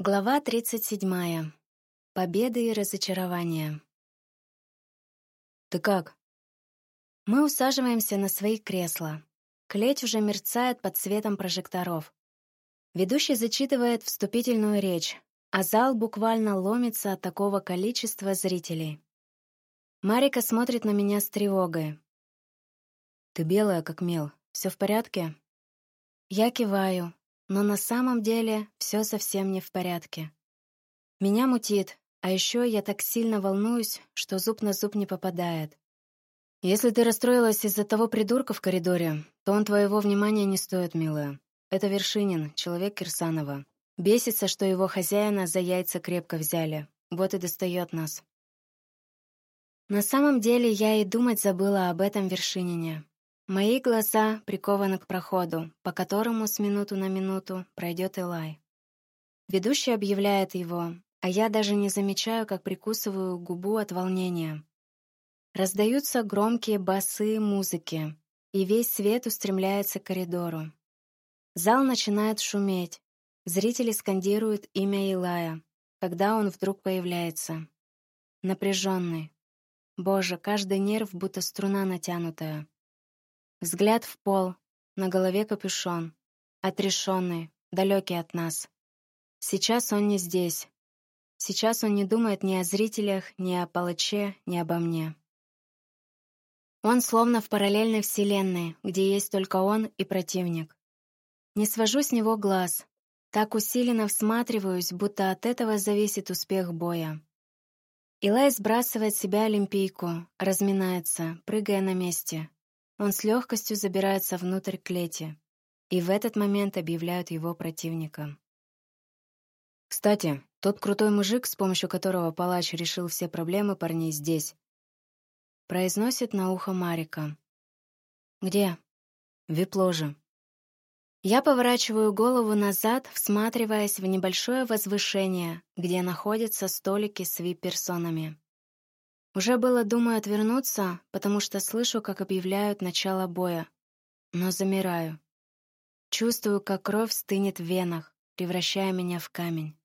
Глава 37. Победы и разочарования. «Ты как?» Мы усаживаемся на свои кресла. Клеть уже мерцает под светом прожекторов. Ведущий зачитывает вступительную речь, а зал буквально ломится от такого количества зрителей. Марика смотрит на меня с тревогой. «Ты белая, как мел. Все в порядке?» Я киваю, но на самом деле все совсем не в порядке. Меня мутит, а еще я так сильно волнуюсь, что зуб на зуб не попадает. Если ты расстроилась из-за того придурка в коридоре, то он твоего внимания не стоит, милая. Это Вершинин, человек Кирсанова. Бесится, что его хозяина за яйца крепко взяли. Вот и достает нас. На самом деле я и думать забыла об этом Вершинине. Мои глаза прикованы к проходу, по которому с минуту на минуту пройдет Элай. Ведущий объявляет его, а я даже не замечаю, как прикусываю губу от волнения. Раздаются громкие басы музыки, и весь свет устремляется к коридору. Зал начинает шуметь. Зрители скандируют имя Илая, когда он вдруг появляется. Напряженный. Боже, каждый нерв будто струна натянутая. Взгляд в пол, на голове капюшон, отрешенный, далекий от нас. Сейчас он не здесь. Сейчас он не думает ни о зрителях, ни о палаче, ни обо мне. Он словно в параллельной вселенной, где есть только он и противник. Не свожу с него глаз. Так усиленно всматриваюсь, будто от этого зависит успех боя. Илай сбрасывает себя олимпийку, разминается, прыгая на месте. Он с легкостью забирается внутрь клети, и в этот момент объявляют его противником. «Кстати, тот крутой мужик, с помощью которого палач решил все проблемы парней здесь», произносит на ухо Марика. «Где?» «В вип-ложе». Я поворачиваю голову назад, всматриваясь в небольшое возвышение, где находятся столики с вип-персонами. Уже было думаю отвернуться, потому что слышу, как объявляют начало боя. Но замираю. Чувствую, как кровь стынет в венах, превращая меня в камень.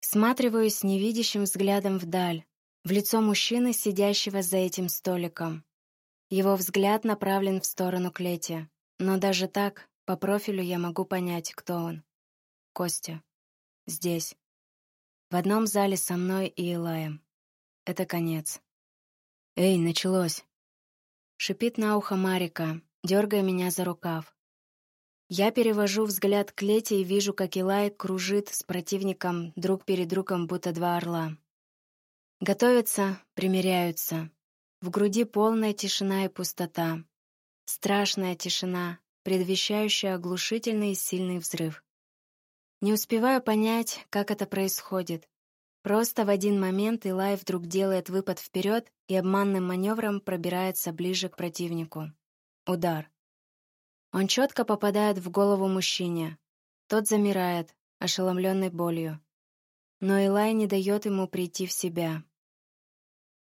Сматриваюсь невидящим взглядом вдаль, в лицо мужчины, сидящего за этим столиком. Его взгляд направлен в сторону клети, но даже так, по профилю я могу понять, кто он. Костя. Здесь. В одном зале со мной и Илаем. Это конец. «Эй, началось!» Шипит на ухо Марика, дергая меня за рукав. Я перевожу взгляд к Лете и вижу, как Илай кружит с противником друг перед другом, будто два орла. Готовятся, примиряются. В груди полная тишина и пустота. Страшная тишина, предвещающая оглушительный и сильный взрыв. Не успеваю понять, как это происходит, Просто в один момент Илай вдруг делает выпад вперед и обманным маневром пробирается ближе к противнику. Удар. Он четко попадает в голову мужчине. Тот замирает, ошеломленный болью. Но Илай не дает ему прийти в себя.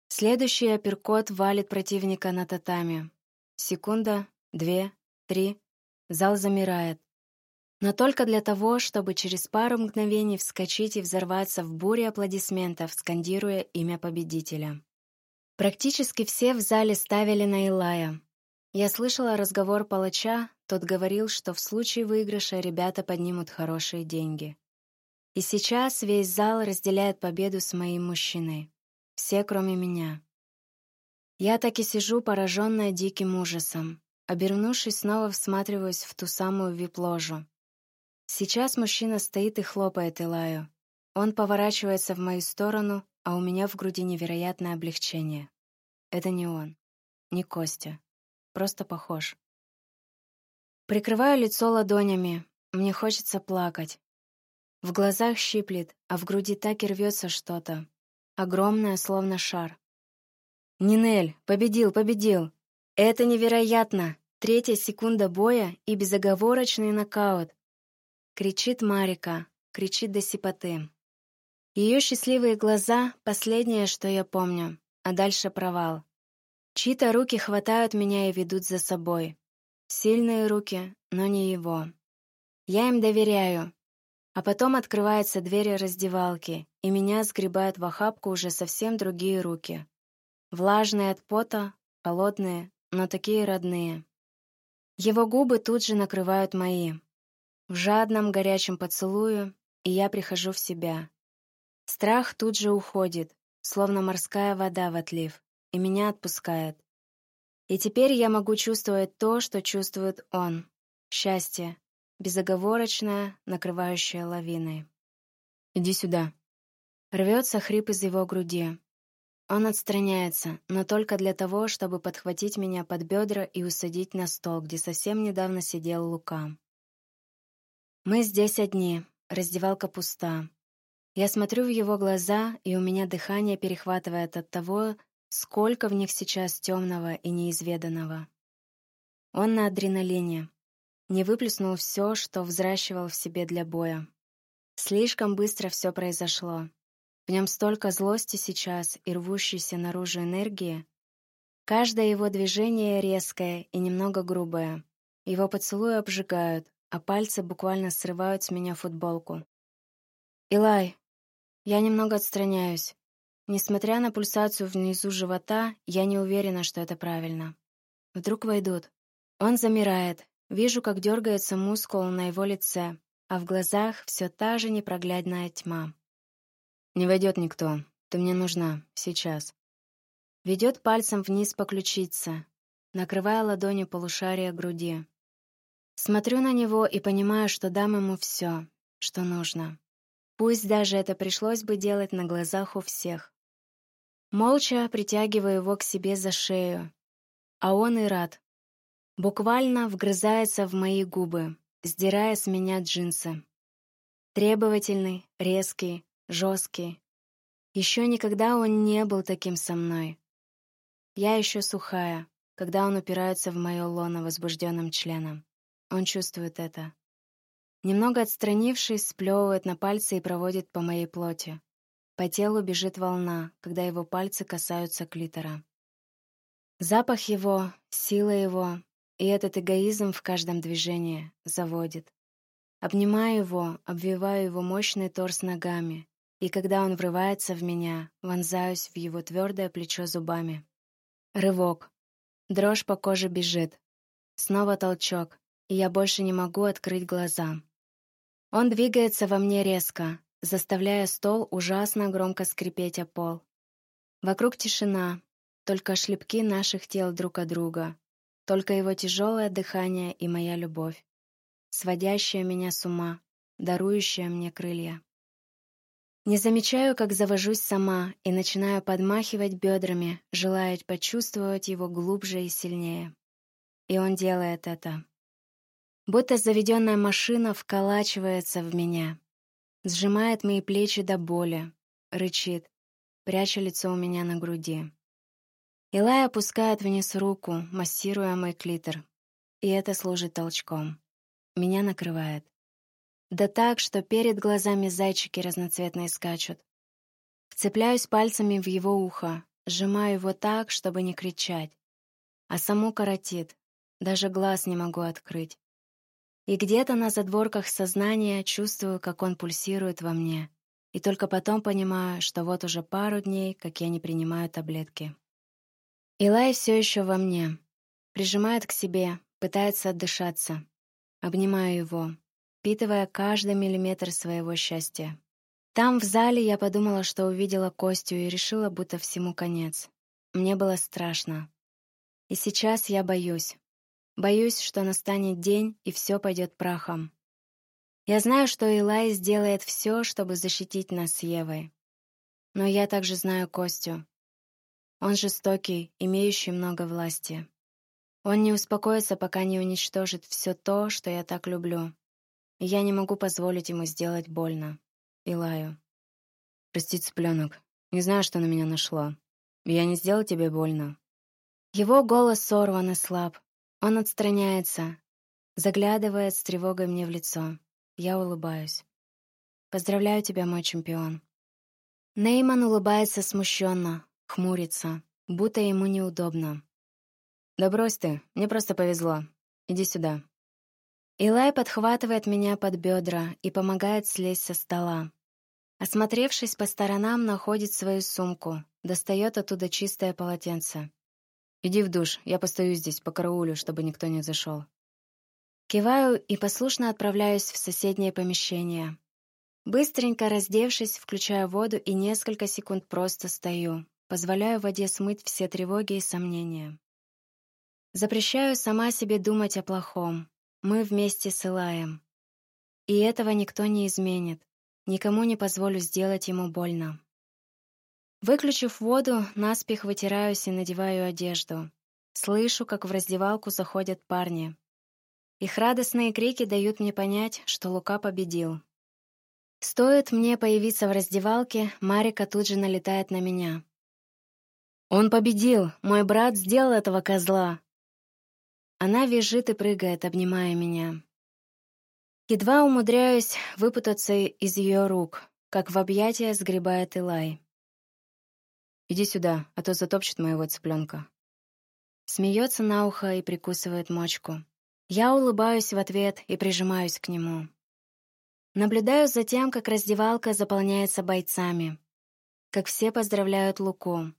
Следующий апперкот валит противника на татами. Секунда, две, три. Зал замирает но только для того, чтобы через пару мгновений вскочить и взорваться в буре аплодисментов, скандируя имя победителя. Практически все в зале ставили на Илая. Я слышала разговор палача, тот говорил, что в случае выигрыша ребята поднимут хорошие деньги. И сейчас весь зал разделяет победу с моим мужчиной. Все, кроме меня. Я так и сижу, пораженная диким ужасом. Обернувшись, снова всматриваюсь в ту самую вип-ложу. Сейчас мужчина стоит и хлопает Илаю. Он поворачивается в мою сторону, а у меня в груди невероятное облегчение. Это не он, не Костя. Просто похож. Прикрываю лицо ладонями. Мне хочется плакать. В глазах щиплет, а в груди так и рвется что-то. Огромное, словно шар. «Нинель! Победил, победил! Это невероятно! Третья секунда боя и безоговорочный нокаут. Кричит Марика, кричит до сипоты. Ее счастливые глаза — последнее, что я помню, а дальше провал. Чьи-то руки хватают меня и ведут за собой. Сильные руки, но не его. Я им доверяю. А потом открывается дверь раздевалки, и меня сгребают в охапку уже совсем другие руки. Влажные от пота, холодные, но такие родные. Его губы тут же накрывают мои. В жадном горячем поцелую, и я прихожу в себя. Страх тут же уходит, словно морская вода в отлив, и меня отпускает. И теперь я могу чувствовать то, что чувствует он. Счастье, безоговорочное, накрывающее лавиной. «Иди сюда». Рвется хрип из его груди. Он отстраняется, но только для того, чтобы подхватить меня под бедра и усадить на стол, где совсем недавно сидел Лука. Мы здесь одни, раздевалка пуста. Я смотрю в его глаза, и у меня дыхание перехватывает от того, сколько в них сейчас темного и неизведанного. Он на адреналине. Не выплеснул все, что взращивал в себе для боя. Слишком быстро все произошло. В нем столько злости сейчас и рвущейся наружу энергии. Каждое его движение резкое и немного грубое. Его поцелуи обжигают, а пальцы буквально срывают с меня футболку. «Илай!» Я немного отстраняюсь. Несмотря на пульсацию внизу живота, я не уверена, что это правильно. Вдруг войдут. Он замирает. Вижу, как дергается мускул на его лице, а в глазах все та же непроглядная тьма. «Не войдет никто. Ты мне нужна. Сейчас». Ведет пальцем вниз по ключице, накрывая ладонью полушария груди. Смотрю на него и понимаю, что дам ему все, что нужно. Пусть даже это пришлось бы делать на глазах у всех. Молча притягиваю его к себе за шею, а он и рад. Буквально вгрызается в мои губы, сдирая с меня джинсы. Требовательный, резкий, жесткий. Еще никогда он не был таким со мной. Я еще сухая, когда он упирается в мое лоно возбужденным членом. Он чувствует это. Немного отстранившись, сплевывает на пальцы и проводит по моей плоти. По телу бежит волна, когда его пальцы касаются клитора. Запах его, сила его и этот эгоизм в каждом движении заводит. Обнимаю его, обвиваю его мощный торс ногами, и когда он врывается в меня, вонзаюсь в его твердое плечо зубами. Рывок. Дрожь по коже бежит. Снова толчок, и я больше не могу открыть глаза. Он двигается во мне резко, заставляя стол ужасно громко скрипеть о пол. Вокруг тишина, только шлепки наших тел друг от друга, только его тяжелое дыхание и моя любовь, сводящая меня с ума, дарующая мне крылья. Не замечаю, как завожусь сама и начинаю подмахивать бедрами, желая почувствовать его глубже и сильнее. И он делает это. Будто заведенная машина вколачивается в меня, сжимает мои плечи до боли, рычит, пряча лицо у меня на груди. Илай опускает вниз руку, массируя мой клитор, и это служит толчком. Меня накрывает. Да так, что перед глазами зайчики разноцветные скачут. Вцепляюсь пальцами в его ухо, сжимаю его так, чтобы не кричать. А саму коротит, даже глаз не могу открыть. И где-то на задворках сознания чувствую, как он пульсирует во мне. И только потом понимаю, что вот уже пару дней, как я не принимаю таблетки. Илай все еще во мне. Прижимает к себе, пытается отдышаться. Обнимаю его, впитывая каждый миллиметр своего счастья. Там, в зале, я подумала, что увидела Костю и решила, будто всему конец. Мне было страшно. И сейчас я боюсь. Боюсь, что настанет день, и все пойдет прахом. Я знаю, что Илай сделает все, чтобы защитить нас с Евой. Но я также знаю Костю. Он жестокий, имеющий много власти. Он не успокоится, пока не уничтожит все то, что я так люблю и я не могу позволить ему сделать больно. Илаю. Прости, цыпленок. Не знаю, что на меня нашло. Я не сделал тебе больно. Его голос сорван и слаб. Он отстраняется, заглядывает с тревогой мне в лицо. Я улыбаюсь. Поздравляю тебя, мой чемпион. Нейман улыбается смущенно, хмурится, будто ему неудобно. Да брось ты, мне просто повезло. Иди сюда. Илай подхватывает меня под бедра и помогает слезть со стола. Осмотревшись по сторонам, находит свою сумку, достает оттуда чистое полотенце. «Иди в душ, я постою здесь, по караулю, чтобы никто не зашел». Киваю и послушно отправляюсь в соседнее помещение. Быстренько раздевшись, включаю воду и несколько секунд просто стою, позволяю воде смыть все тревоги и сомнения. Запрещаю сама себе думать о плохом. Мы вместе с Илаем. И этого никто не изменит. Никому не позволю сделать ему больно. Выключив воду, наспех вытираюсь и надеваю одежду. Слышу, как в раздевалку заходят парни. Их радостные крики дают мне понять, что Лука победил. Стоит мне появиться в раздевалке, Марика тут же налетает на меня. «Он победил! Мой брат сделал этого козла!» Она визжит и прыгает, обнимая меня. Едва умудряюсь выпутаться из ее рук, как в объятия сгребает Илай. «Иди сюда, а то затопчет моего цыпленка». Смеется на ухо и прикусывает мочку. Я улыбаюсь в ответ и прижимаюсь к нему. Наблюдаю за тем, как раздевалка заполняется бойцами, как все поздравляют Луку.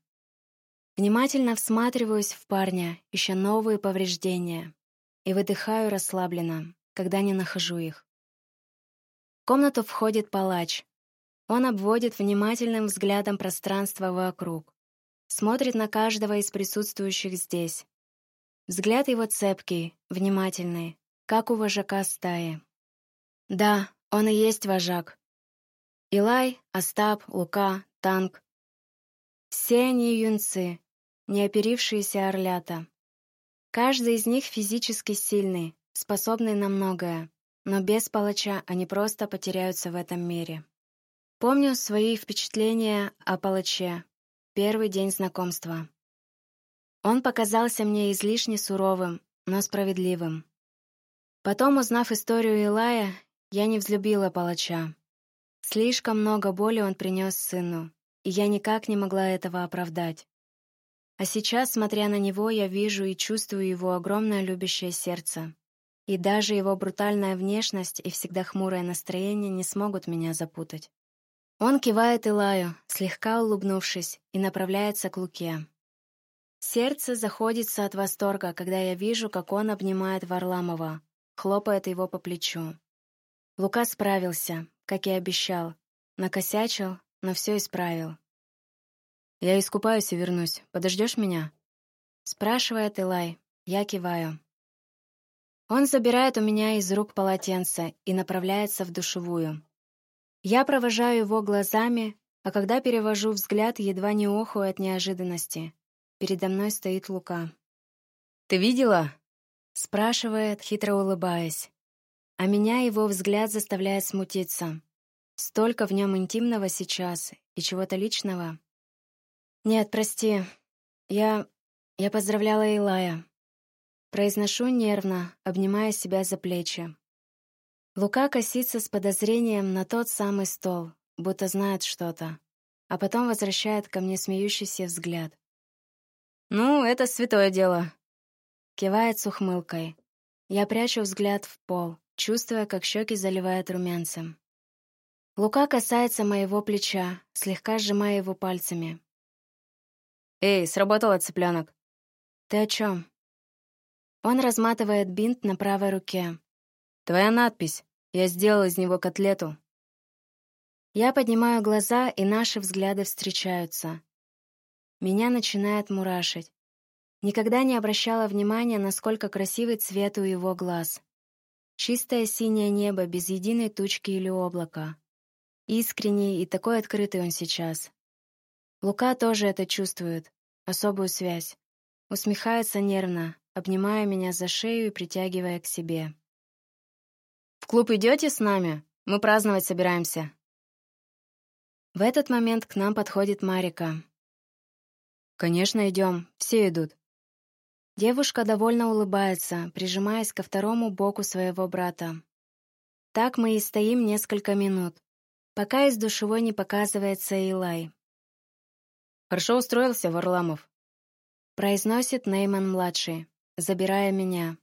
Внимательно всматриваюсь в парня, ища новые повреждения, и выдыхаю расслабленно, когда не нахожу их. В комнату входит палач. Он обводит внимательным взглядом пространство вокруг, смотрит на каждого из присутствующих здесь. Взгляд его цепкий, внимательный, как у вожака стаи. Да, он и есть вожак. Илай, Остап, Лука, Танк. Все они юнцы, неоперившиеся орлята. Каждый из них физически сильный, способный на многое, но без палача они просто потеряются в этом мире. Помню свои впечатления о палаче, первый день знакомства. Он показался мне излишне суровым, но справедливым. Потом, узнав историю Илая, я не взлюбила палача. Слишком много боли он принес сыну, и я никак не могла этого оправдать. А сейчас, смотря на него, я вижу и чувствую его огромное любящее сердце. И даже его брутальная внешность и всегда хмурое настроение не смогут меня запутать. Он кивает Илаю, слегка улыбнувшись, и направляется к Луке. Сердце заходится от восторга, когда я вижу, как он обнимает Варламова, хлопает его по плечу. Лука справился, как и обещал. Накосячил, но все исправил. «Я искупаюсь и вернусь. Подождешь меня?» Спрашивает Илай. Я киваю. Он забирает у меня из рук полотенце и направляется в душевую. Я провожаю его глазами, а когда перевожу взгляд, едва не охую от неожиданности. Передо мной стоит Лука. «Ты видела?» Спрашивает, хитро улыбаясь а меня его взгляд заставляет смутиться. Столько в нем интимного сейчас и чего-то личного. Нет, прости. Я... я поздравляла Илая. Произношу нервно, обнимая себя за плечи. Лука косится с подозрением на тот самый стол, будто знает что-то, а потом возвращает ко мне смеющийся взгляд. «Ну, это святое дело», — кивает с ухмылкой. Я прячу взгляд в пол, чувствуя, как щеки заливают румянцем. Лука касается моего плеча, слегка сжимая его пальцами. «Эй, сработало, цыпленок!» «Ты о чем?» Он разматывает бинт на правой руке. «Твоя надпись. Я сделал из него котлету». Я поднимаю глаза, и наши взгляды встречаются. Меня начинает мурашить. Никогда не обращала внимания, насколько красивый цвет у его глаз. Чистое синее небо без единой тучки или облака. Искренний и такой открытый он сейчас. Лука тоже это чувствует, особую связь. Усмехается нервно, обнимая меня за шею и притягивая к себе. «В клуб идете с нами? Мы праздновать собираемся». В этот момент к нам подходит Марика. «Конечно, идем. Все идут». Девушка довольно улыбается, прижимаясь ко второму боку своего брата. Так мы и стоим несколько минут, пока из душевой не показывается Илай. «Хорошо устроился, Варламов», — произносит Нейман-младший, забирая меня.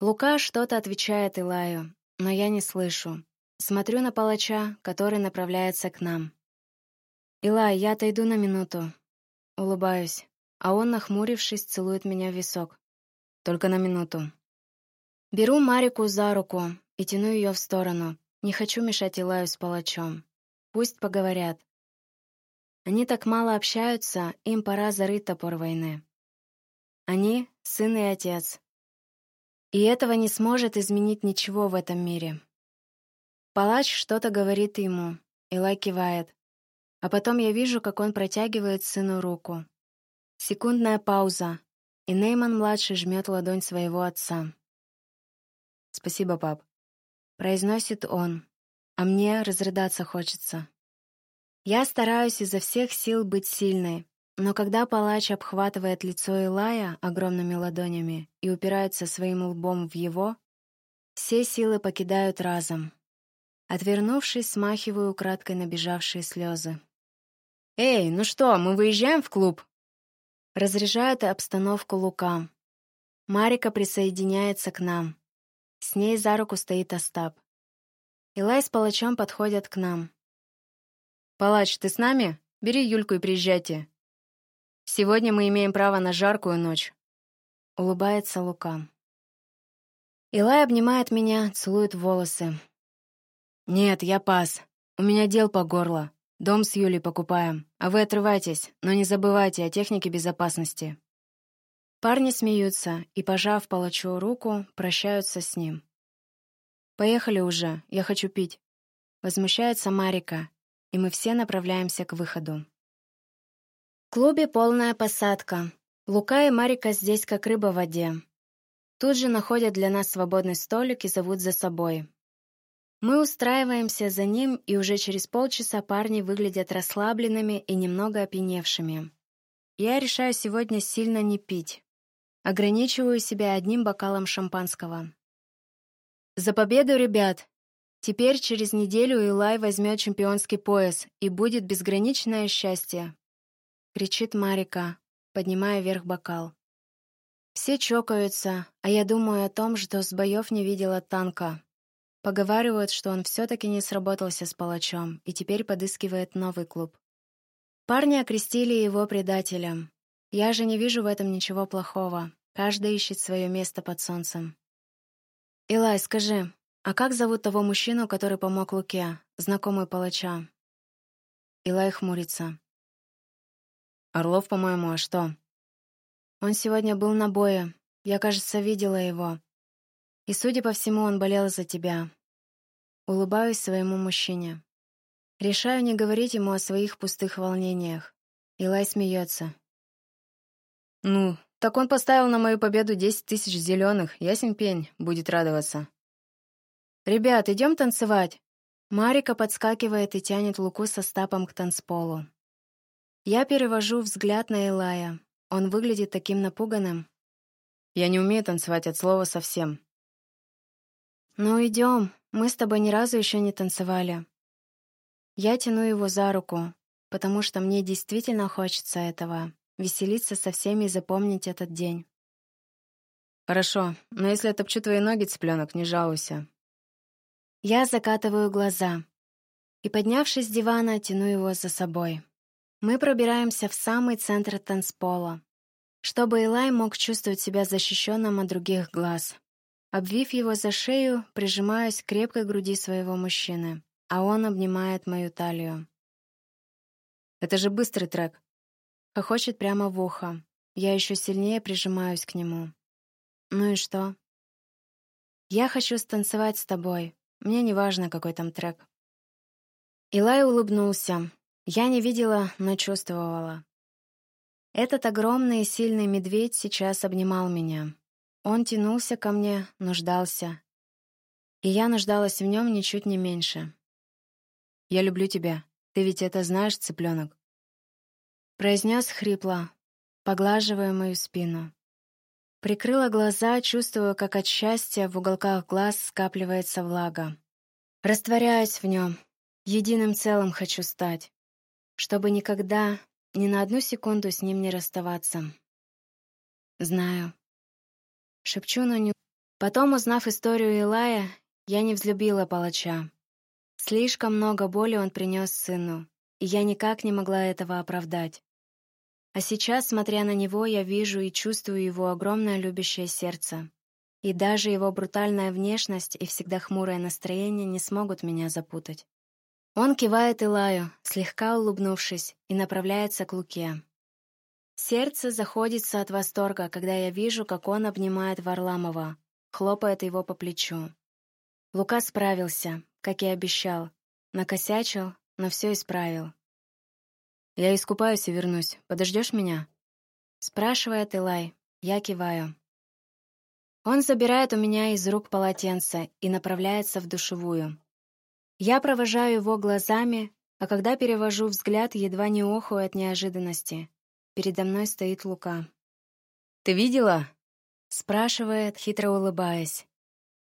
Лука что-то отвечает Илаю, но я не слышу. Смотрю на палача, который направляется к нам. «Илай, я отойду на минуту». Улыбаюсь, а он, нахмурившись, целует меня в висок. «Только на минуту». Беру Марику за руку и тяну ее в сторону. Не хочу мешать Илаю с палачом. Пусть поговорят. Они так мало общаются, им пора зарыть топор войны. Они — сын и отец. И этого не сможет изменить ничего в этом мире. Палач что-то говорит ему, Илай кивает. А потом я вижу, как он протягивает сыну руку. Секундная пауза, и Нейман-младший жмет ладонь своего отца. «Спасибо, пап», — произносит он, а мне разрыдаться хочется. Я стараюсь изо всех сил быть сильной, но когда палач обхватывает лицо Илая огромными ладонями и упирается своим лбом в его, все силы покидают разом. Отвернувшись, смахиваю украдкой набежавшие слезы. «Эй, ну что, мы выезжаем в клуб?» Разряжает обстановку Лука. Марика присоединяется к нам. С ней за руку стоит Остап. Илай с палачом подходят к нам. «Палач, ты с нами? Бери Юльку и приезжайте. Сегодня мы имеем право на жаркую ночь». Улыбается Лука. Илай обнимает меня, целует волосы. «Нет, я пас. У меня дел по горло. Дом с Юлей покупаем. А вы отрывайтесь, но не забывайте о технике безопасности». Парни смеются и, пожав палачу руку, прощаются с ним. «Поехали уже, я хочу пить». Возмущается Марика, и мы все направляемся к выходу. Клубе полная посадка. Лука и Марика здесь как рыба в воде. Тут же находят для нас свободный столик и зовут за собой. Мы устраиваемся за ним, и уже через полчаса парни выглядят расслабленными и немного опьяневшими. Я решаю сегодня сильно не пить. Ограничиваю себя одним бокалом шампанского. «За победу, ребят!» Теперь через неделю Илай возьмет чемпионский пояс, и будет безграничное счастье. Кричит Марика, поднимая вверх бокал. Все чокаются, а я думаю о том, что с боев не видела танка, Поговаривают, что он все-таки не сработался с палачом и теперь подыскивает новый клуб. Парни окрестили его предателем. Я же не вижу в этом ничего плохого. Каждый ищет свое место под солнцем. «Илай, скажи, а как зовут того мужчину, который помог Луке, знакомый палача?» Илай хмурится. «Орлов, по-моему, а что?» «Он сегодня был на бое. Я, кажется, видела его. И, судя по всему, он болел за тебя. Улыбаюсь своему мужчине. Решаю не говорить ему о своих пустых волнениях. Илай смеется. «Ну, так он поставил на мою победу десять тысяч зеленых. Ясен пень, будет радоваться». «Ребят, идем танцевать!» Марика подскакивает и тянет Луку со стапом к танцполу. Я перевожу взгляд на Илая. Он выглядит таким напуганным. «Я не умею танцевать от слова совсем», «Ну, идем. Мы с тобой ни разу еще не танцевали». Я тяну его за руку, потому что мне действительно хочется этого, веселиться со всеми и запомнить этот день. «Хорошо, но если я топчу твои ноги, цыпленок, не жалуйся». Я закатываю глаза и, поднявшись с дивана, тяну его за собой. Мы пробираемся в самый центр танцпола, чтобы Элай мог чувствовать себя защищенным от других глаз. Обвив его за шею, прижимаюсь к крепкой груди своего мужчины, а он обнимает мою талию. «Это же быстрый трек!» Хохочет прямо в ухо. Я еще сильнее прижимаюсь к нему. «Ну и что?» «Я хочу станцевать с тобой. Мне не важно, какой там трек». Илай улыбнулся. Я не видела, но чувствовала. Этот огромный и сильный медведь сейчас обнимал меня. Он тянулся ко мне, нуждался. И я нуждалась в нем ничуть не меньше. «Я люблю тебя. Ты ведь это знаешь, цыпленок?» Произнес хрипло, поглаживая мою спину. Прикрыла глаза, чувствуя, как от счастья в уголках глаз скапливается влага. Растворяюсь в нем, единым целым хочу стать, чтобы никогда, ни на одну секунду с ним не расставаться. Знаю, Шепчу на ню, Потом, узнав историю Илая, я не взлюбила палача. Слишком много боли он принес сыну, и я никак не могла этого оправдать. А сейчас, смотря на него, я вижу и чувствую его огромное любящее сердце. И даже его брутальная внешность и всегда хмурое настроение не смогут меня запутать. Он кивает Илаю, слегка улыбнувшись, и направляется к Луке. Сердце заходится от восторга, когда я вижу, как он обнимает Варламова, хлопает его по плечу. Лука справился, как и обещал. Накосячил, но все исправил. «Я искупаюсь и вернусь. Подождешь меня?» Спрашивает Илай. Я киваю. Он забирает у меня из рук полотенце и направляется в душевую. Я провожаю его глазами, а когда перевожу взгляд, едва не охую от неожиданности. Передо мной стоит Лука. «Ты видела?» — спрашивает, хитро улыбаясь.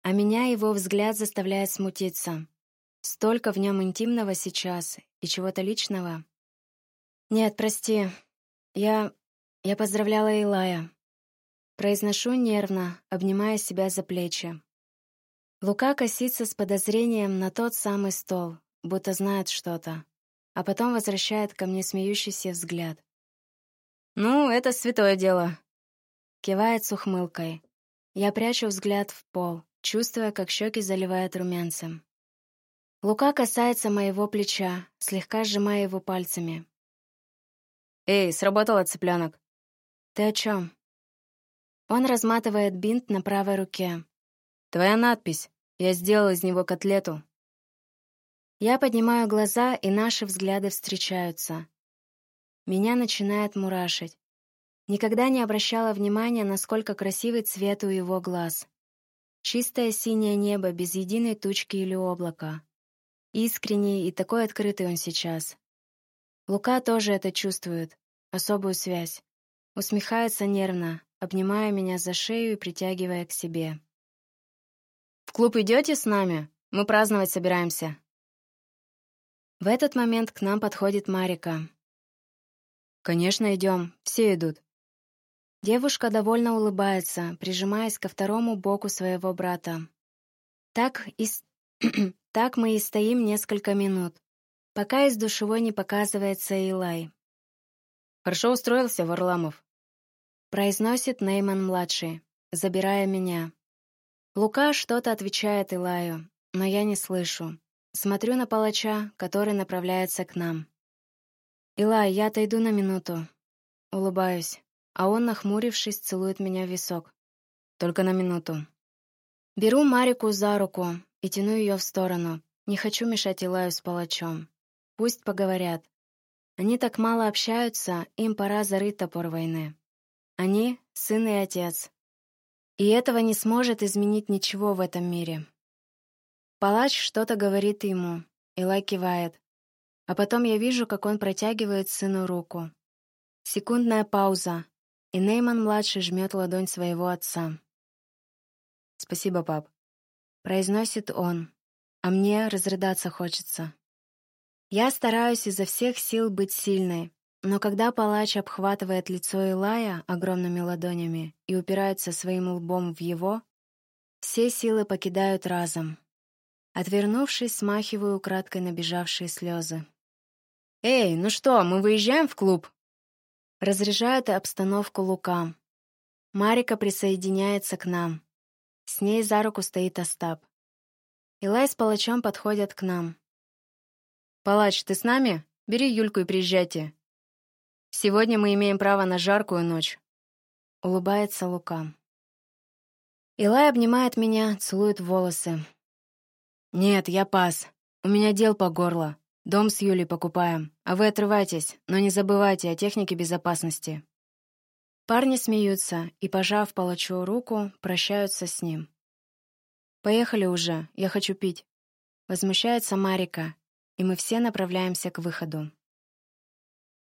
А меня его взгляд заставляет смутиться. Столько в нем интимного сейчас и чего-то личного. «Нет, прости. Я... я поздравляла Илая». Произношу нервно, обнимая себя за плечи. Лука косится с подозрением на тот самый стол, будто знает что-то, а потом возвращает ко мне смеющийся взгляд. «Ну, это святое дело», — кивает с ухмылкой. Я прячу взгляд в пол, чувствуя, как щеки заливают румянцем. Лука касается моего плеча, слегка сжимая его пальцами. «Эй, сработала цыпленок!» «Ты о чем?» Он разматывает бинт на правой руке. «Твоя надпись. Я сделал из него котлету». Я поднимаю глаза, и наши взгляды встречаются. Меня начинает мурашить. Никогда не обращала внимания, насколько красивый цвет у его глаз. Чистое синее небо без единой тучки или облака. Искренний и такой открытый он сейчас. Лука тоже это чувствует, особую связь. Усмехается нервно, обнимая меня за шею и притягивая к себе. «В клуб идете с нами? Мы праздновать собираемся». В этот момент к нам подходит Марика. «Конечно, идем. Все идут». Девушка довольно улыбается, прижимаясь ко второму боку своего брата. Так и Так мы и стоим несколько минут, пока из душевой не показывается Илай. «Хорошо устроился, Варламов», — произносит Нейман-младший, забирая меня. Лука что-то отвечает Илаю, но я не слышу. Смотрю на палача, который направляется к нам. «Илай, я отойду на минуту». Улыбаюсь, а он, нахмурившись, целует меня в висок. «Только на минуту». Беру Марику за руку, и тяну ее в сторону. Не хочу мешать Илаю с палачом. Пусть поговорят. Они так мало общаются, им пора зарыть топор войны. Они — сын и отец. И этого не сможет изменить ничего в этом мире. Палач что-то говорит ему, Илай кивает. А потом я вижу, как он протягивает сыну руку. Секундная пауза, и Нейман-младший жмет ладонь своего отца. «Спасибо, пап», произносит он, а мне разрыдаться хочется. Я стараюсь изо всех сил быть сильной, но когда палач обхватывает лицо Илая огромными ладонями и упирается своим лбом в его, все силы покидают разом. Отвернувшись, смахиваю краткой набежавшие слезы. «Эй, ну что, мы выезжаем в клуб?» Разряжает обстановку Лука. Марика присоединяется к нам. С ней за руку стоит Остап. Илай с палачом подходят к нам. «Палач, ты с нами? Бери Юльку и приезжайте. Сегодня мы имеем право на жаркую ночь». Улыбается Лука. Илай обнимает меня, целует волосы. «Нет, я пас. У меня дел по горло. Дом с Юлей покупаем. А вы отрывайтесь, но не забывайте о технике безопасности». Парни смеются и, пожав палачу руку, прощаются с ним. «Поехали уже, я хочу пить». Возмущается Марика, и мы все направляемся к выходу.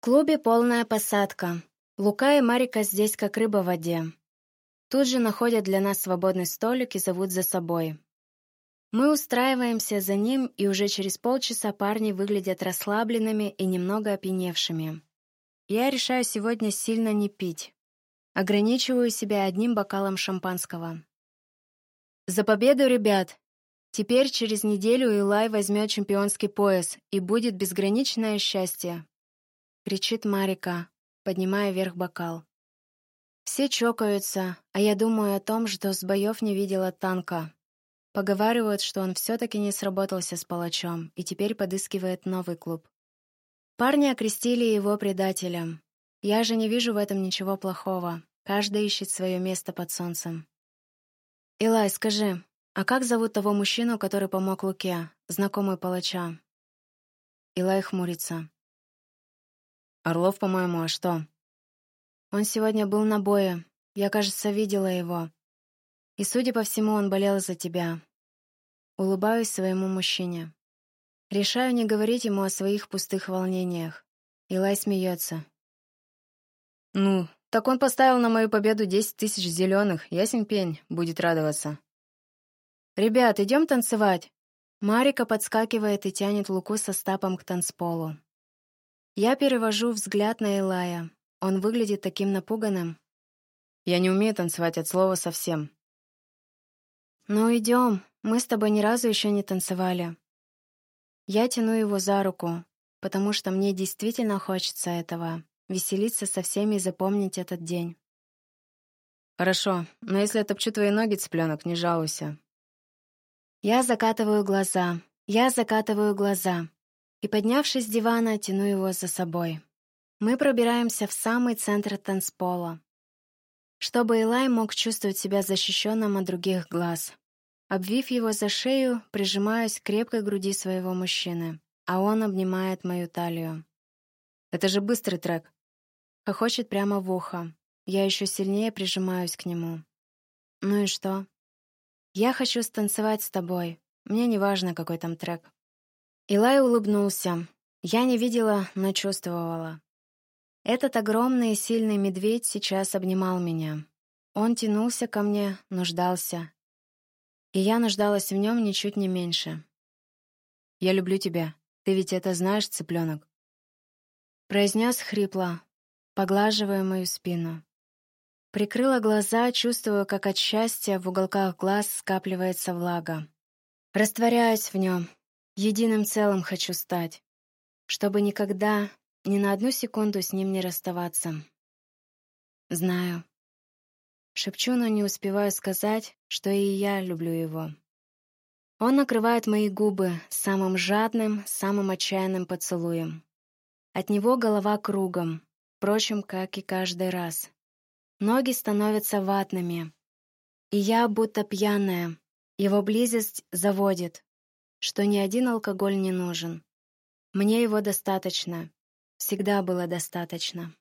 Клубе полная посадка. Лука и Марика здесь как рыба в воде. Тут же находят для нас свободный столик и зовут за собой. Мы устраиваемся за ним, и уже через полчаса парни выглядят расслабленными и немного опьяневшими. Я решаю сегодня сильно не пить. Ограничиваю себя одним бокалом шампанского. «За победу, ребят! Теперь через неделю Илай возьмет чемпионский пояс, и будет безграничное счастье!» Кричит Марика, поднимая вверх бокал. Все чокаются, а я думаю о том, что с боев не видела танка. Поговаривают, что он все-таки не сработался с палачом и теперь подыскивает новый клуб. Парни окрестили его предателем. Я же не вижу в этом ничего плохого. Каждый ищет свое место под солнцем. «Илай, скажи, а как зовут того мужчину, который помог Луке, знакомый палача?» Илай хмурится. «Орлов, по-моему, а что?» Он сегодня был на бое. Я, кажется, видела его. И, судя по всему, он болел за тебя. Улыбаюсь своему мужчине. Решаю не говорить ему о своих пустых волнениях. Илай смеется. «Ну, так он поставил на мою победу десять тысяч зеленых. Ясен пень, будет радоваться». «Ребят, идем танцевать!» Марика подскакивает и тянет Луку со стапом к танцполу. Я перевожу взгляд на Илая. Он выглядит таким напуганным. Я не умею танцевать от слова совсем. Ну, идем. Мы с тобой ни разу еще не танцевали. Я тяну его за руку, потому что мне действительно хочется этого. Веселиться со всеми и запомнить этот день. Хорошо, но если я топчу твои ноги, цыпленок, не жалуйся. Я закатываю глаза. Я закатываю глаза. И, поднявшись с дивана, тяну его за собой. Мы пробираемся в самый центр танцпола, чтобы Элай мог чувствовать себя защищенным от других глаз. Обвив его за шею, прижимаюсь к крепкой груди своего мужчины, а он обнимает мою талию. «Это же быстрый трек!» Хохочет прямо в ухо. Я еще сильнее прижимаюсь к нему. «Ну и что?» «Я хочу станцевать с тобой. Мне не важно, какой там трек». Илай улыбнулся. Я не видела, но чувствовала. Этот огромный и сильный медведь сейчас обнимал меня. Он тянулся ко мне, нуждался. И я нуждалась в нем ничуть не меньше. «Я люблю тебя. Ты ведь это знаешь, цыпленок?» Произнес хрипло, поглаживая мою спину. Прикрыла глаза, чувствуя, как от счастья в уголках глаз скапливается влага. Растворяюсь в нем, единым целым хочу стать, чтобы никогда, ни на одну секунду с ним не расставаться. Знаю. Шепчу, но не успеваю сказать, что и я люблю его. Он накрывает мои губы самым жадным, самым отчаянным поцелуем. От него голова кругом, впрочем, как и каждый раз. Ноги становятся ватными. И я будто пьяная. Его близость заводит, что ни один алкоголь не нужен. Мне его достаточно. Всегда было достаточно.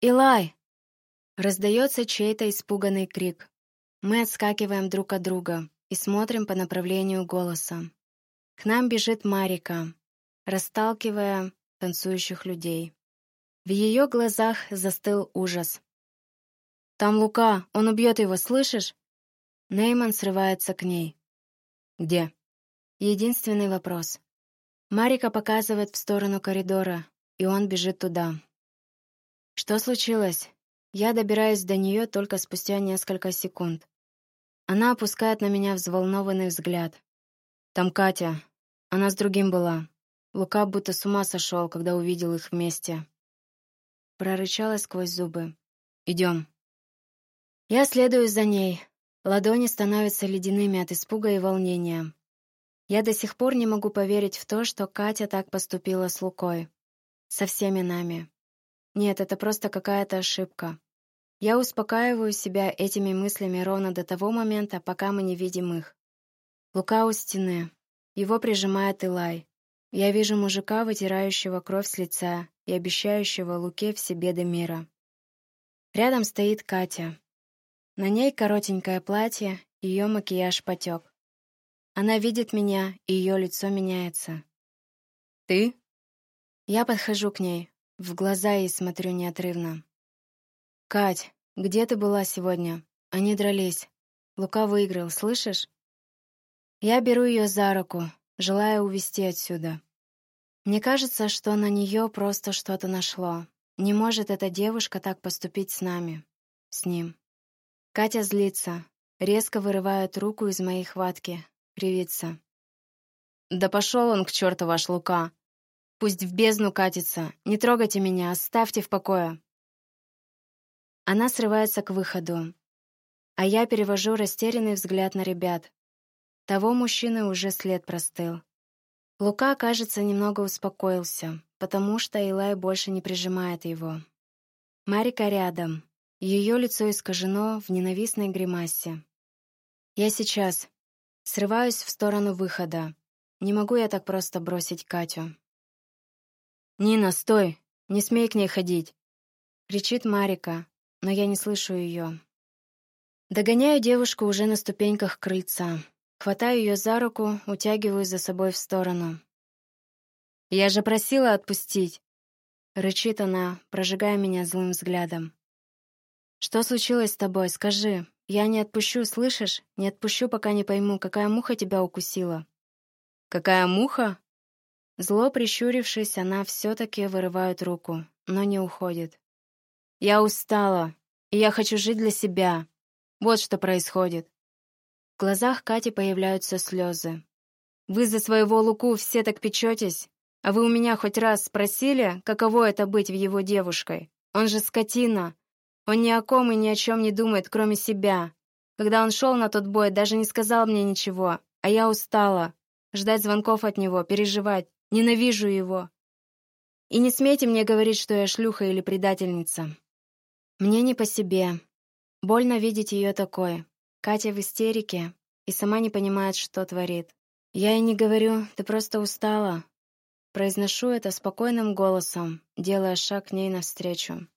«Илай!» Раздается чей-то испуганный крик. Мы отскакиваем друг от друга и смотрим по направлению голоса. К нам бежит Марика, расталкивая танцующих людей. В ее глазах застыл ужас. «Там Лука, он убьет его, слышишь?» Нейман срывается к ней. «Где?» Единственный вопрос. Марика показывает в сторону коридора, и он бежит туда. Что случилось? Я добираюсь до нее только спустя несколько секунд. Она опускает на меня взволнованный взгляд. Там Катя. Она с другим была. Лука будто с ума сошел, когда увидел их вместе. Прорычала сквозь зубы. Идем. Я следую за ней. Ладони становятся ледяными от испуга и волнения. Я до сих пор не могу поверить в то, что Катя так поступила с Лукой. Со всеми нами. Нет, это просто какая-то ошибка. Я успокаиваю себя этими мыслями ровно до того момента, пока мы не видим их. Лука у стены. Его прижимает Илай. Я вижу мужика, вытирающего кровь с лица и обещающего Луке все беды мира. Рядом стоит Катя. На ней коротенькое платье, ее макияж потек. Она видит меня, и ее лицо меняется. «Ты?» Я подхожу к ней, в глаза ей смотрю неотрывно. «Кать, где ты была сегодня? Они дрались. Лука выиграл, слышишь?» Я беру ее за руку, желая увести отсюда. Мне кажется, что на нее просто что-то нашло. Не может эта девушка так поступить с нами. С ним. Катя злится. резко вырывает руку из моей хватки, кривится. «Да пошел он к черту, ваш Лука! Пусть в бездну катится! Не трогайте меня, оставьте в покое!» Она срывается к выходу, а я перевожу растерянный взгляд на ребят. Того мужчины уже след простыл. Лука, кажется, немного успокоился, потому что Илай больше не прижимает его. Марика рядом. Ее лицо искажено в ненавистной гримасе. Я сейчас срываюсь в сторону выхода. Не могу я так просто бросить Катю. «Нина, стой! Не смей к ней ходить!» Кричит Марика, но я не слышу ее. Догоняю девушку уже на ступеньках крыльца. Хватаю ее за руку, утягиваю за собой в сторону. «Я же просила отпустить!» Рычит она, прожигая меня злым взглядом. «Что случилось с тобой? Скажи. Я не отпущу, слышишь? Не отпущу, пока не пойму, какая муха тебя укусила». «Какая муха?» Зло прищурившись, она все-таки вырывает руку, но не уходит. «Я устала, и я хочу жить для себя. Вот что происходит. В глазах Кати появляются слезы. «Вы за своего Луку все так печетесь? А вы у меня хоть раз спросили, каково это быть в его девушкой? Он же скотина. Он ни о ком и ни о чем не думает, кроме себя. Когда он шел на тот бой, даже не сказал мне ничего. А я устала. Ждать звонков от него, переживать. Ненавижу его. И не смейте мне говорить, что я шлюха или предательница. Мне не по себе. Больно видеть ее такой. Катя в истерике и сама не понимает, что творит. Я и не говорю, ты просто устала. Произношу это спокойным голосом, делая шаг к ней навстречу.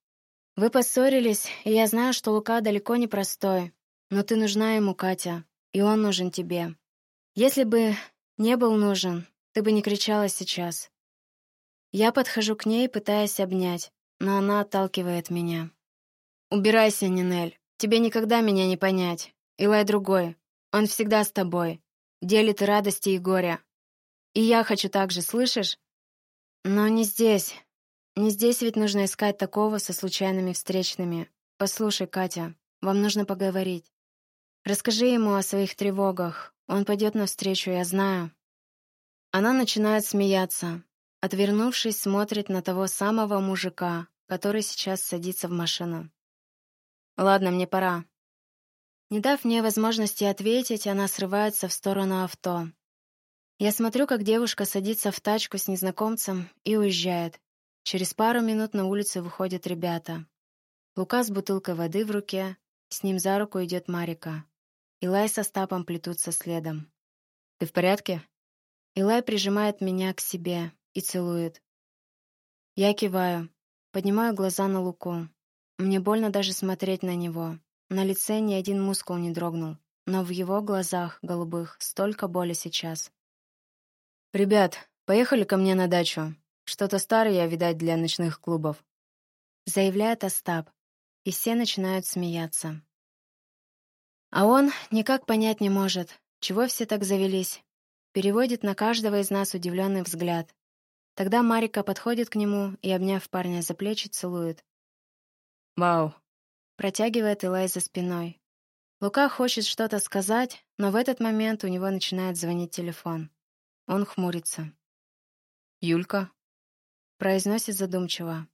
Вы поссорились, и я знаю, что Лука далеко не простой, но ты нужна ему, Катя, и он нужен тебе. Если бы не был нужен, ты бы не кричала сейчас. Я подхожу к ней, пытаясь обнять, но она отталкивает меня. «Убирайся, Нинель. Тебе никогда меня не понять. Илай другой. Он всегда с тобой. Делит радости и горя. И я хочу так же, слышишь? Но не здесь. Не здесь ведь нужно искать такого со случайными встречными. Послушай, Катя, вам нужно поговорить. Расскажи ему о своих тревогах. Он пойдет навстречу, я знаю. Она начинает смеяться. Отвернувшись, смотрит на того самого мужика, который сейчас садится в машину. Ладно, мне пора. Не дав мне возможности ответить, она срывается в сторону авто. Я смотрю, как девушка садится в тачку с незнакомцем и уезжает. Через пару минут на улицу выходят ребята. Лука с бутылкой воды в руке, с ним за руку идет Марика. Илай со Стапом плетутся следом. «Ты в порядке?» Илай прижимает меня к себе и целует. Я киваю, поднимаю глаза на Луку. Мне больно даже смотреть на него. На лице ни один мускул не дрогнул, но в его глазах, голубых, столько боли сейчас. «Ребят, поехали ко мне на дачу. Что-то старое, видать, для ночных клубов», — заявляет Остап, и все начинают смеяться. А он никак понять не может, чего все так завелись. Переводит на каждого из нас удивленный взгляд. Тогда Марика подходит к нему и, обняв парня за плечи, целует. «Вау!» — протягивает Илай за спиной. Лука хочет что-то сказать, но в этот момент у него начинает звонить телефон. Он хмурится. «Юлька?» — произносит задумчиво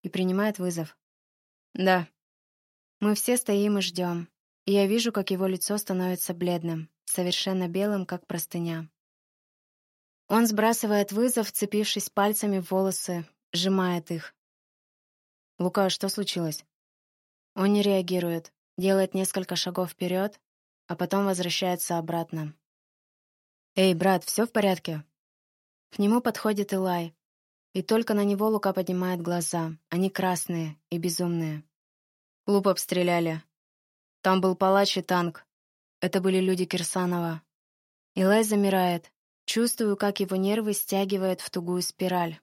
и принимает вызов. «Да». Мы все стоим и ждем, и я вижу, как его лицо становится бледным, совершенно белым, как простыня. Он сбрасывает вызов, цепившись пальцами в волосы, сжимает их. «Лука, что случилось?» Он не реагирует, делает несколько шагов вперед, а потом возвращается обратно. «Эй, брат, все в порядке?» К нему подходит Илай, и только на него Лука поднимает глаза. Они красные и безумные. Клуб обстреляли. Там был палач и танк. Это были люди Кирсанова. Илай замирает. Чувствую, как его нервы стягивают в тугую спираль.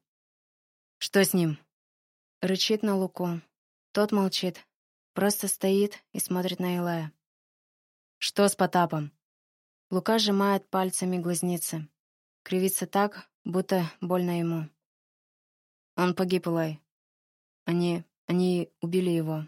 «Что с ним?» Рычит на Луку. Тот молчит. Просто стоит и смотрит на Илая. «Что с Потапом?» Лука сжимает пальцами глазницы. Кривится так, будто больно ему. Он погиб, Илай. Они... они убили его.